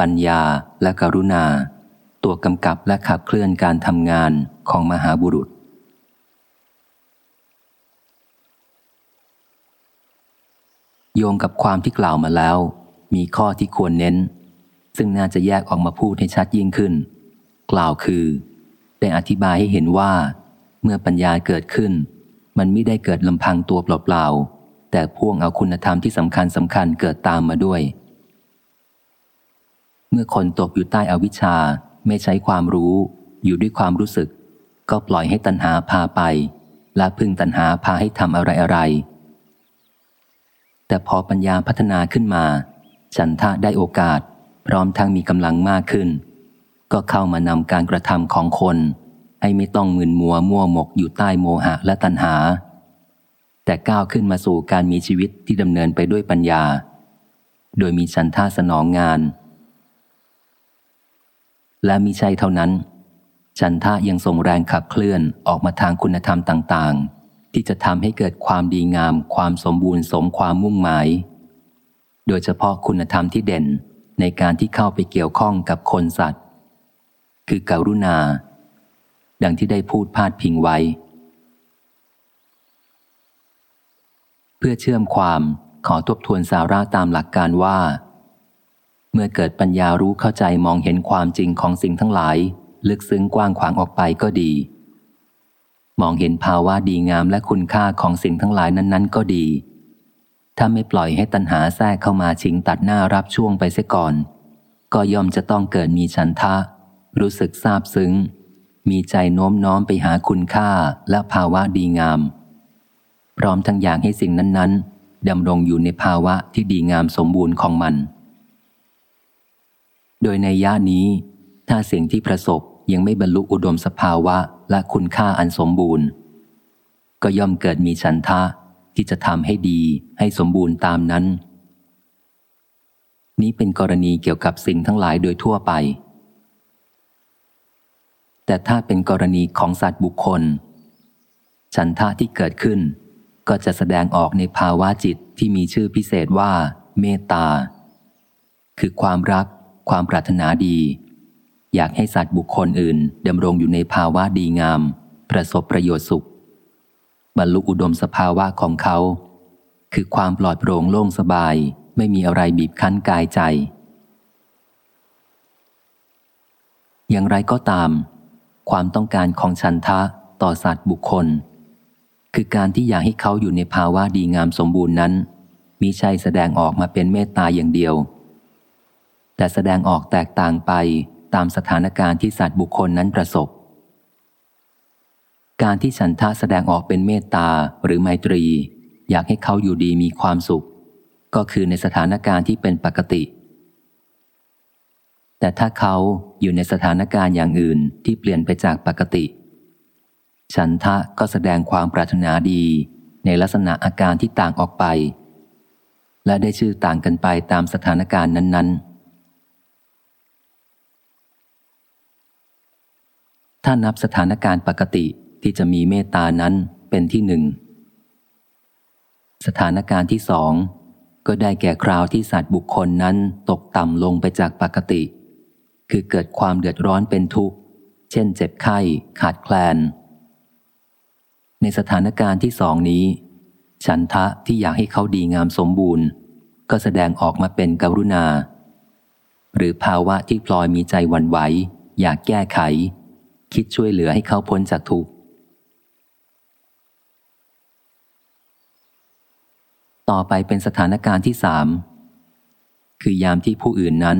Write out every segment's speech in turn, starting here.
ปัญญาและกรุณา ตัวกำกับและขับเคลื่อนการทำงานของมหาบุรุษ โยงกับความที่กล่าวมาแล้ว มีข้อที่ควรเน้น ซึ่งน่าจะแยกออกมาพูดให้ชัดยิ่งขึ้น กล่าวคือ ได้อธิบายให้เห็นว่า เมื่อปัญญาเกิดขึ้น มันไม่ได้เกิดลำพังตัวเปล่าๆแต่พ่วงเอาคุณธรรมที่สำคัญสำคัญเกิดตามมาด้วย เมื่อคนตกอยู่ใต้อวิชชาไม่ใช้ความรู้ อยู่ด้วยความรู้สึก ก็ปล่อยให้ตัณหาพาไป และพึ่งตัณหาพาให้ทำอะไรอะไร แต่พอปัญญาพัฒนาขึ้นมา ฉันทะได้โอกาส พร้อมทั้งมีกำลังมากขึ้น ก็เข้ามานำการกระทำของคน ให้ไม่ต้องมึนมัวมั่วหมกอยู่ใต้โมหะและตัณหา แต่ก้าวขึ้นมาสู่การมีชีวิตที่ดำเนินไปด้วยปัญญา โดยมีฉันทะสนองงาน และมิใช่เท่านั้น ฉันทะยังส่งแรงขับเคลื่อนออกมาทางคุณธรรมต่างๆ ที่จะทำให้เกิดความดีงาม ความสมบูรณ์สมความมุ่งหมาย โดยเฉพาะคุณธรรมที่เด่นในการที่เข้าไปเกี่ยวข้องกับคนสัตว์ คือการุณา ดังที่ได้พูดพาดพิงไว้ เพื่อเชื่อมความขอทบทวนสาระตามหลักการว่า เมื่อเกิดปัญญารู้เข้าใจมองเห็นความจริงของสิ่งทั้งหลาย ลึกซึ้งกว้างขวางออกไปก็ดี มองเห็นภาวะดีงามและคุณค่าของสิ่งทั้งหลายนั้น ๆ ก็ดี ถ้าไม่ปล่อยให้ตัณหาแทรกเข้ามาชิงตัดหน้ารับช่วงไปเสียก่อน ก็ย่อมจะต้องเกิดมีฉันทะ รู้สึกซาบซึ้ง มีใจโน้มน้อมไปหาคุณค่าและภาวะดีงาม พร้อมทั้งอยากให้สิ่งนั้น ๆดำรงอยู่ในภาวะที่ดีงามสมบูรณ์ของมัน โดยในย่านี้ ถ้าสิ่งที่ประสบยังไม่บรรลุอุดมสภาวะและคุณค่าอันสมบูรณ์ ก็ย่อมเกิดมีฉันทะที่จะทำให้ดีให้สมบูรณ์ตามนั้น นี้เป็นกรณีเกี่ยวกับสิ่งทั้งหลายโดยทั่วไป แต่ถ้าเป็นกรณีของสัตว์บุคคล ฉันทะที่เกิดขึ้น ก็จะแสดงออกในภาวะจิตที่มีชื่อพิเศษว่า เมตตา คือความรัก ความปรารถนาดี อยากให้สัตว์บุคคลอื่นดำรงอยู่ในภาวะดีงาม ประสบประโยชน์สุข บรรลุอุดมสภาวะของเขา คือความปลอดโปร่งโล่งสบายไม่มีอะไรบีบคั้นกายใจ อย่างไรก็ตาม ความต้องการของฉันทะต่อสัตว์บุคคล คือการที่อยากให้เขาอยู่ในภาวะดีงามสมบูรณ์นั้นมิใช่แสดงออกมาเป็นเมตตาอย่างเดียว แต่แสดงออกแตกต่างไปตามสถานการณ์ที่สัตว์บุคคลนั้นประสบ การที่ฉันทะแสดงออกเป็นเมตตาหรือไมตรี อยากให้เขาอยู่ดีมีความสุข ก็คือในสถานการณ์ที่เป็นปกติ แต่ถ้าเขาอยู่ในสถานการณ์อย่างอื่นที่เปลี่ยนไปจากปกติ ฉันทะก็แสดงความปรารถนาดี ในลักษณะอาการที่ต่างออกไป และได้ชื่อต่างกันไปตามสถานการณ์นั้น ๆ ถ้านับสถานการณ์ปกติที่จะมีเมตตานั้นเป็นที่หนึ่ง สถานการณ์ที่สองก็ได้แก่คราวที่สัตว์บุคคลนั้นตกต่ำลงไปจากปกติ คือเกิดความเดือดร้อนเป็นทุกข์ เช่นเจ็บไข้ ขาดแคลน ในสถานการณ์ที่สองนี้ ฉันทะที่อยากให้เขาดีงามสมบูรณ์ ก็แสดงออกมาเป็นกรุณา หรือภาวะที่พลอยมีใจหวั่นไหว อยากแก้ไข คิดช่วยเหลือให้เขาพ้นจากทุกข์ ต่อไปเป็นสถานการณ์ที่สามคือยามที่ผู้อื่นนั้น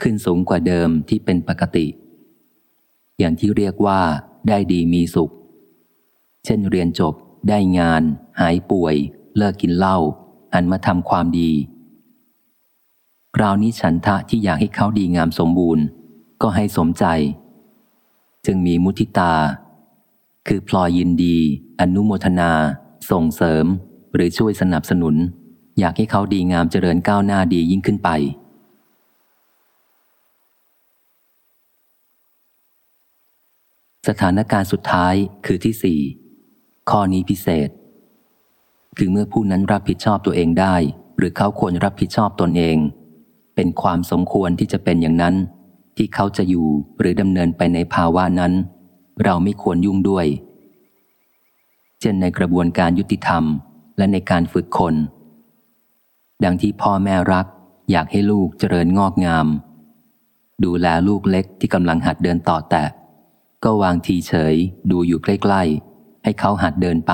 ขึ้นสูงกว่าเดิมที่เป็นปกติ อย่างที่เรียกว่าได้ดีมีสุข เช่นเรียนจบ ได้งาน หายป่วย เลิกกินเหล้าหันมาทำความดี คราวนี้ฉันทะที่อยากให้เขาดีงามสมบูรณ์ ก็ให้สมใจ จึงมีมุทิตา คือพลอยยินดี อนุโมทนา ส่งเสริม หรือช่วยสนับสนุน อยากให้เขาดีงามเจริญก้าวหน้าดียิ่งขึ้นไป สถานการณ์สุดท้ายคือที่สี่ข้อนี้พิเศษ คือเมื่อผู้นั้นรับผิดชอบตัวเองได้ หรือเขาควรรับผิดชอบตนเอง เป็นความสมควรที่จะเป็นอย่างนั้น ที่เขาจะอยู่หรือดำเนินไปในภาวะนั้น เราไม่ควรยุ่งด้วย เช่นในกระบวนการยุติธรรมและในการฝึกคน ดังที่พ่อแม่รัก อยากให้ลูกเจริญงอกงาม ดูแลลูกเล็กที่กำลังหัดเดินต่อแตะ ก็วางทีเฉยดูอยู่ใกล้ๆ ให้เขาหัดเดินไป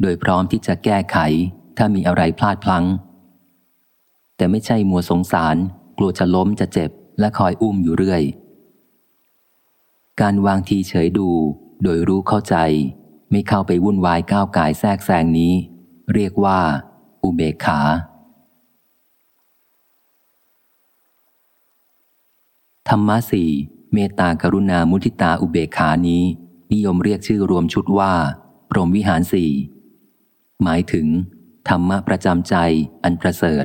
โดยพร้อมที่จะแก้ไขถ้ามีอะไรพลาดพลัง้ง แต่ไม่ใช่มัวสงสาร กลัวจะล้มจะเจ็บ และคอยอุ้มอยู่เรื่อย การวางทีเฉยดู โดยรู้เข้าใจ ไม่เข้าไปวุ่นวายก้าวกายแทรกแซงนี้ เรียกว่า อุเบกขา ธรรมะสี่เมตตากรุณามุทิตาอุเบกขานี้ นิยมเรียกชื่อรวมชุดว่า พรหมวิหารสี่หมายถึง ธรรมะประจำใจอันประเสริฐ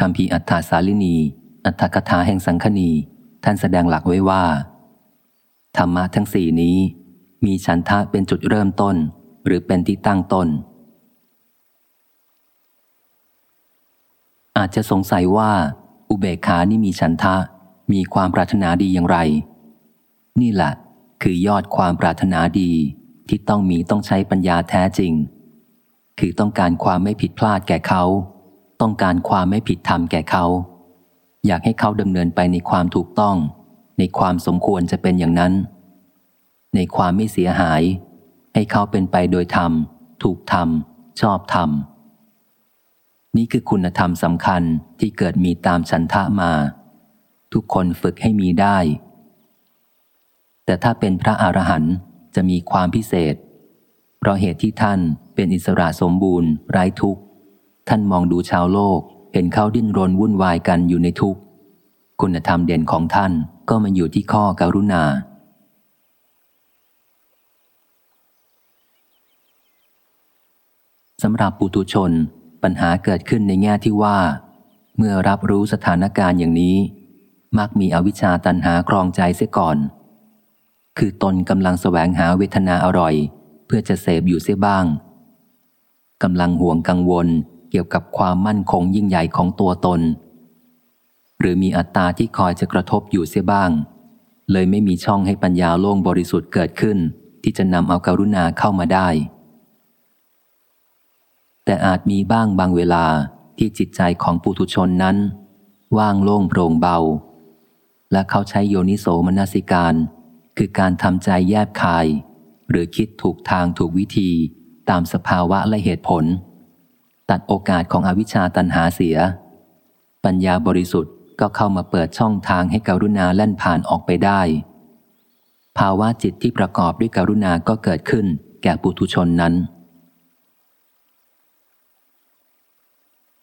คำพีอัฏฐาสาลินี อัฏฐกถาแห่งสังคณี ท่านแสดงหลักไว้ว่า ธรรมะทั้งสี่นี้ มีฉันทะเป็นจุดเริ่มต้น หรือเป็นที่ตั้งต้น อาจจะสงสัยว่า อุเบกขานี่มีฉันทะ มีความปรารถนาดีอย่างไร นี่แหละคือยอดความปรารถนาดีที่ต้องมีต้องใช้ปัญญาแท้จริง คือต้องการความไม่ผิดพลาดแก่เขา ต้องการความไม่ผิดธรรมแก่เขา อยากให้เขาดำเนินไปในความถูกต้อง ในความสมควรจะเป็นอย่างนั้น ในความไม่เสียหาย ให้เขาเป็นไปโดยธรรม ถูกธรรม ชอบธรรม นี่คือคุณธรรมสำคัญที่เกิดมีตามฉันทะมา ทุกคนฝึกให้มีได้ แต่ถ้าเป็นพระอรหันต์จะมีความพิเศษ เพราะเหตุที่ท่านเป็นอิสระสมบูรณ์ไร้ทุกข์ ท่านมองดูชาวโลก เห็นเขาดิ้นรนวุ่นวายกันอยู่ในทุกข์คุณธรรมเด่นของท่านก็มาอยู่ที่ข้อการุณา สำหรับปุตุชน ปัญหาเกิดขึ้นในแง่ที่ว่า เมื่อรับรู้สถานการณ์อย่างนี้ มักมีอวิชชาตันหาครองใจเสียก่อน คือตนกำลังแสวงหาเวทนาอร่อย เพื่อจะเสพอยู่เสียบ้างกำลังห่วงกังวล เกี่ยวกับความมั่นคงยิ่งใหญ่ของตัวตน หรือมีอัตตาที่คอยจะกระทบอยู่เสียบ้าง เลยไม่มีช่องให้ปัญญาโล่งบริสุทธิ์เกิดขึ้น ที่จะนำเอาการุณาเข้ามาได้ แต่อาจมีบ้างบางเวลาที่จิตใจของปุถุชนนั้น ว่างโล่งโปร่งเบา และเขาใช้โยนิโสมนสิการ คือการทำใจแยบคาย หรือคิดถูกทางถูกวิธีตามสภาวะและเหตุผล ตัดโอกาสของอวิชชาตันหาเสีย ปัญญาบริสุทธิ์ก็เข้ามาเปิดช่องทางให้กรุณาแล่นผ่านออกไปได้ ภาวะจิตที่ประกอบด้วยกรุณาก็เกิดขึ้นแก่ปุถุชนนั้น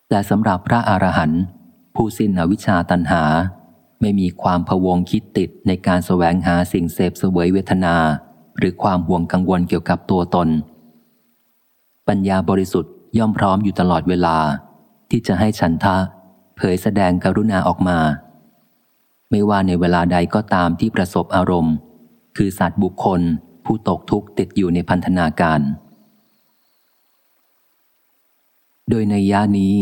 แต่สำหรับพระอรหันต์ผู้สิ้นอวิชชาตันหา ไม่มีความพวงคิดติดในการแสวงหาสิ่งเสพเสวยเวทนา หรือความห่วงกังวลเกี่ยวกับตัวตน ปัญญาบริสุทธิ์ ย่อมพร้อมอยู่ตลอดเวลา ที่จะให้ฉันทะ เผยแสดงกรุณาออกมา ไม่ว่าในเวลาใดก็ตามที่ประสบอารมณ์ คือสัตว์บุคคล ผู้ตกทุกข์ติดอยู่ในพันธนาการ โดยในย่านี้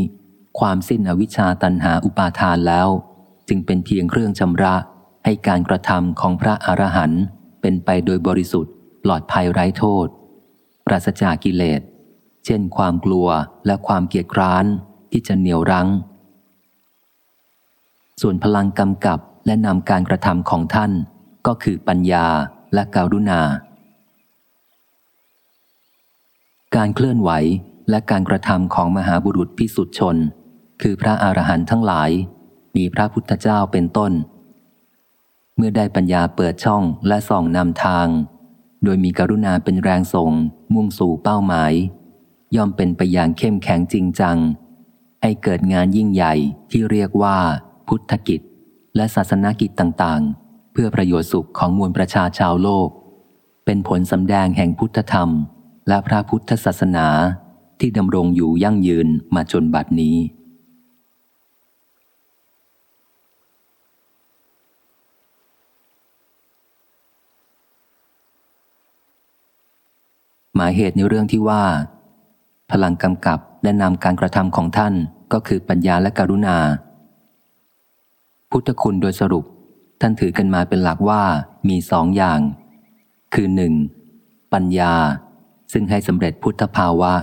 ความสิ้นอวิชชาตันหาอุปาทานแล้ว จึงเป็นเพียงเครื่องชำระให้การกระทำของพระอรหันต์เป็นไปโดยบริสุทธิ์ปลอดภัยไร้โทษ ปราศจากกิเลส เช่นความกลัวและความเกียดคร้านที่จะเหนี่ยวรั้ง ส่วนพลังกำกับและนำการกระทำของท่าน ก็คือปัญญาและการุณา การเคลื่อนไหวและการกระทำของมหาบุรุษพิสุทธิชน คือพระอรหันต์ทั้งหลาย มีพระพุทธเจ้าเป็นต้น เมื่อได้ปัญญาเปิดช่องและส่องนำทาง โดยมีกรุณาเป็นแรงส่งมุ่งสู่เป้าหมาย ย่อมเป็นไปอย่างเข้มแข็งจริงจัง ให้เกิดงานยิ่งใหญ่ที่เรียกว่า พุทธกิจ และศาสนากิจต่างๆ เพื่อประโยชน์สุขของมวลประชาชาวโลก เป็นผลสำแดงแห่งพุทธธรรม และพระพุทธศาสนาที่ดำรงอยู่ยั่งยืนมาจนบัดนี้ หมายเหตุในเรื่องที่ว่า พลังกำกับและนำการกระทำของท่านก็คือปัญญาและกรุณา พุทธคุณโดยสรุป ท่านถือกันมาเป็นหลักว่ามีสองอย่าง คือหนึ่งปัญญา ซึ่งให้สำเร็จพุทธภาวะ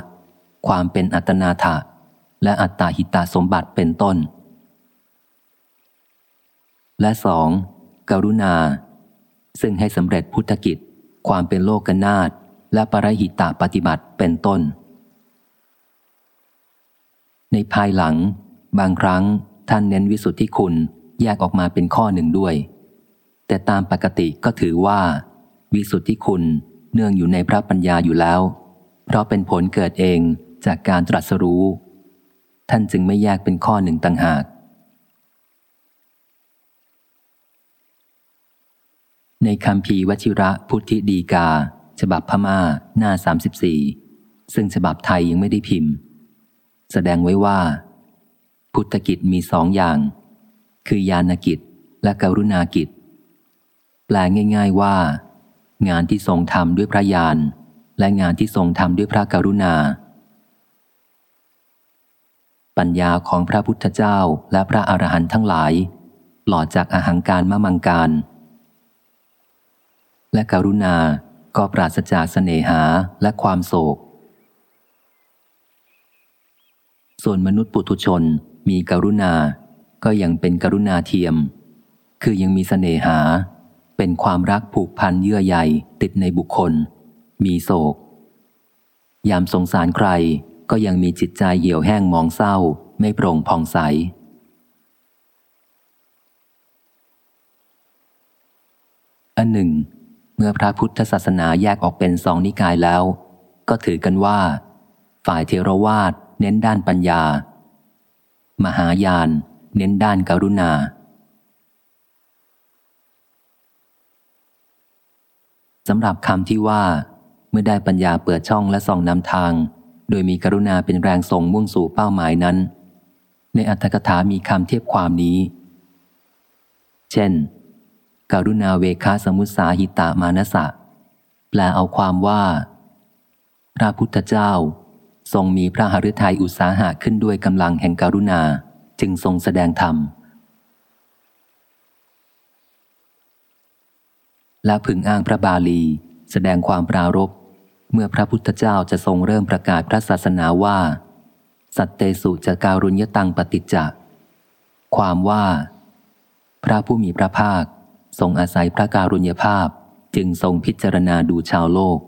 ความเป็นอัตนาถะ และอัตตาหิตาสมบัติเป็นต้น และสองกรุณา ซึ่งให้สำเร็จพุทธกิจ ความเป็นโลกนาฏและปรหิตาปฏิบัติเป็นต้น ในภายหลัง บางครั้งท่านเน้นวิสุทธิคุณแยกออกมาเป็นข้อหนึ่งด้วย แต่ตามปกติก็ถือว่า วิสุทธิคุณเนื่องอยู่ในพระปัญญาอยู่แล้ว เพราะเป็นผลเกิดเองจากการตรัสรู้ ท่านจึงไม่แยกเป็นข้อหนึ่งต่างหาก ในคำพีวชิระพุทธิดีกา ฉบับพม่าหน้า 34 ซึ่งฉบับไทยยังไม่ได้พิมพ์ แสดงไว้ว่า พุทธกิจมีสองอย่าง คือยานกิจและกรุณากิจ แปลง่าย ๆว่า งานที่ทรงทำด้วยพระญาณและงานที่ทรงทำด้วยพระกรุณา ปัญญาของพระพุทธเจ้าและพระอรหันต์ทั้งหลายหลอดจากอาหังการมะมังการ และกรุณาก็ปราศจากเสน่หาและความโศก ส่วนมนุษย์ปุถุชนมีกรุณา ก็ยังเป็นกรุณาเทียม คือยังมีเสน่หา เป็นความรักผูกพันเยื่อใยติดในบุคคล มีโศก ยามสงสารใครก็ยังมีจิตใจเหี่ยวแห้งมองเศร้า ไม่โปร่งผ่องใส อันหนึ่ง เมื่อพระพุทธศาสนาแยกออกเป็นสองนิกายแล้ว ก็ถือกันว่า ฝ่ายเทรวาส เน้นด้านปัญญา มหายาน เน้นด้านกรุณา สำหรับคำที่ว่า เมื่อได้ปัญญาเปิดช่องและส่องนำทาง โดยมีกรุณาเป็นแรงส่งมุ่งสู่เป้าหมายนั้น ในอัตถกถามีคำเทียบความนี้ เช่น กรุณาเวคาสมุสาหิตามานสะแปลเอาความว่าพระพุทธเจ้า ทรงมีพระหฤทัยอุตสาหะขึ้นด้วยกำลังแห่งการุณา จึงทรงแสดงธรรม และพึงอ้างพระบาลี แสดงความปรารบเมื่อพระพุทธเจ้าจะทรงเริ่มประกาศพระศาสนาว่า สัตเตสุจะการุญยตังปฏิจจะความว่า พระผู้มีพระภาค ทรงอาศัยพระการุญยภาพจึงทรงพิจารณาดูชาวโลก